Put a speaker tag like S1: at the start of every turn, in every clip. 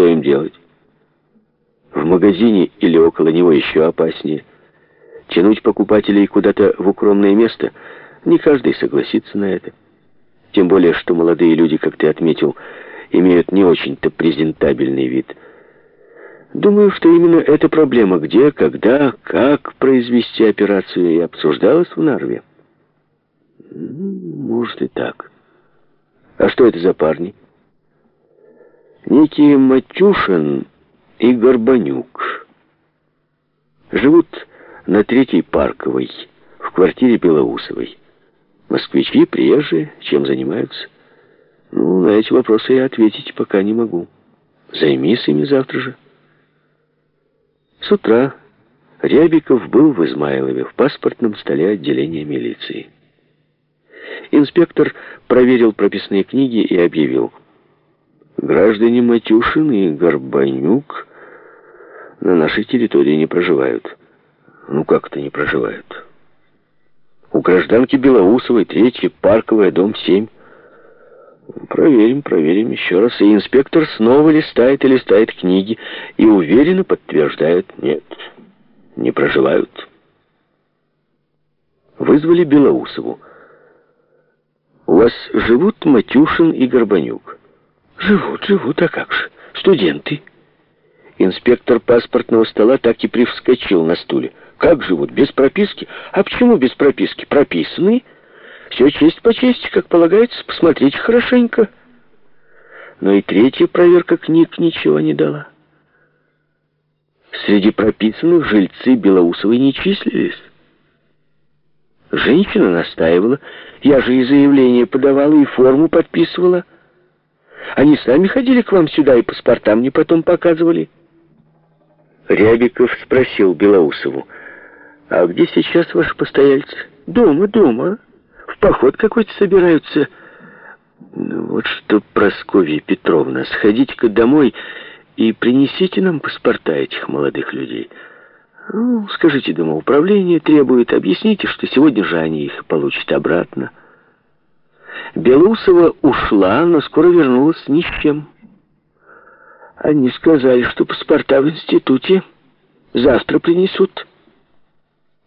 S1: что им делать? В магазине или около него еще опаснее. Тянуть покупателей куда-то в укромное место не каждый согласится на это. Тем более, что молодые люди, как ты отметил, имеют не очень-то презентабельный вид. Думаю, что именно эта проблема, где, когда, как произвести операцию, и обсуждалась в Нарве. Может и так. А что это за парни? Некие Матюшин и Горбанюк. Живут на Третьей Парковой, в квартире Белоусовой. Москвичи, приезжие, чем занимаются? Ну, на эти вопросы я ответить пока не могу. Займись ими завтра же. С утра Рябиков был в Измайлове, в паспортном столе отделения милиции. Инспектор проверил прописные книги и объявил. Граждане Матюшин и Горбанюк на нашей территории не проживают. Ну как это не проживают? У гражданки Белоусовой, третья, парковая, дом 7. Проверим, проверим еще раз. И инспектор снова листает и листает книги и уверенно подтверждает, нет, не проживают. Вызвали Белоусову. У вас живут Матюшин и Горбанюк? Живут, живут, а как же? Студенты. Инспектор паспортного стола так и привскочил на стуле. Как живут? Без прописки? А почему без прописки? Прописаны. Все честь по чести, как полагается. Посмотрите хорошенько. Но и третья проверка книг ничего не дала. Среди прописанных жильцы Белоусовой не числились. Женщина настаивала. Я же и заявление подавала, и форму подписывала. Они сами ходили к вам сюда и паспорта мне потом показывали. Рябиков спросил Белоусову. «А где сейчас ваши постояльцы?» «Дома, дома. В поход какой-то собираются». Ну, «Вот что, Прасковья Петровна, сходите-ка домой и принесите нам паспорта этих молодых людей. Ну, скажите, дома, управление требует, объясните, что сегодня же они их получат обратно». Белоусова ушла, но скоро вернулась ни с чем. Они сказали, что паспорта в институте завтра принесут.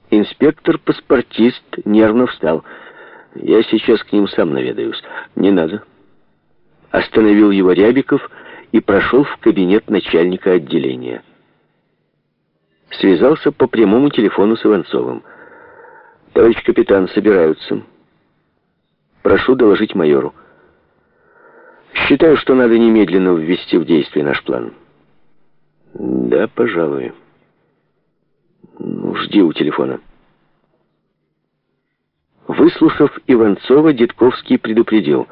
S1: Инспектор-паспортист нервно встал. «Я сейчас к ним сам наведаюсь». «Не надо». Остановил его Рябиков и прошел в кабинет начальника отделения. Связался по прямому телефону с Иванцовым. «Товарищ капитан, собираются. Прошу доложить майору». «Считаю, что надо немедленно ввести в действие наш план». «Да, пожалуй». Ну, жди у телефона. Выслушав Иванцова, Дедковский предупредил.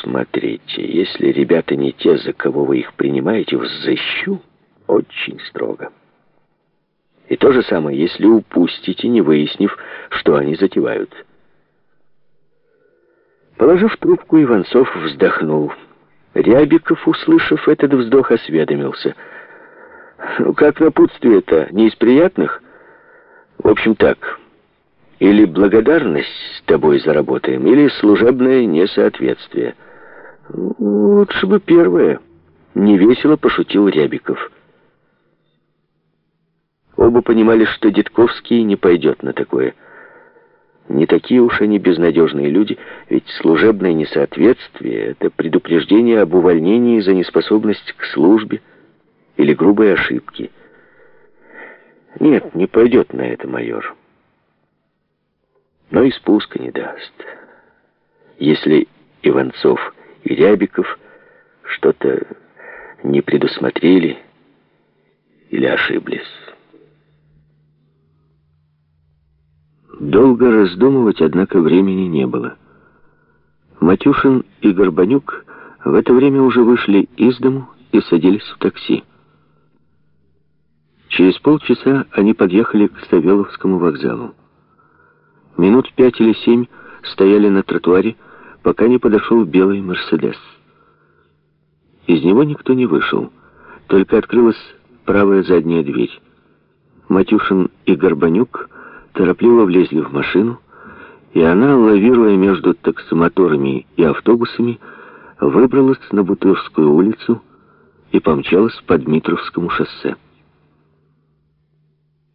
S1: Смотрите, если ребята не те, за кого вы их принимаете, взыщу очень строго. И то же самое, если упустите, не выяснив, что они затевают. Положив трубку, Иванцов вздохнул. Рябиков, услышав этот вздох, осведомился — ну, как напутствие-то, не из приятных? В общем, так. Или благодарность с тобой заработаем, или служебное несоответствие. Лучше бы первое. Невесело пошутил Рябиков. Оба понимали, что Дедковский не пойдет на такое. Не такие уж они безнадежные люди, ведь служебное несоответствие — это предупреждение об увольнении за неспособность к службе, или грубые ошибки. Нет, не пойдет на это майор. Но и спуска не даст. Если Иванцов и Рябиков что-то не предусмотрели или ошиблись. Долго раздумывать, однако, времени не было. Матюшин и Горбанюк в это время уже вышли из дому и садились в такси. Через полчаса они подъехали к Савеловскому вокзалу. Минут пять или семь стояли на тротуаре, пока не подошел белый «Мерседес». Из него никто не вышел, только открылась правая задняя дверь. Матюшин и Горбанюк торопливо влезли в машину, и она, лавируя между таксомоторами и автобусами, выбралась на Бутырскую улицу и помчалась по Дмитровскому шоссе.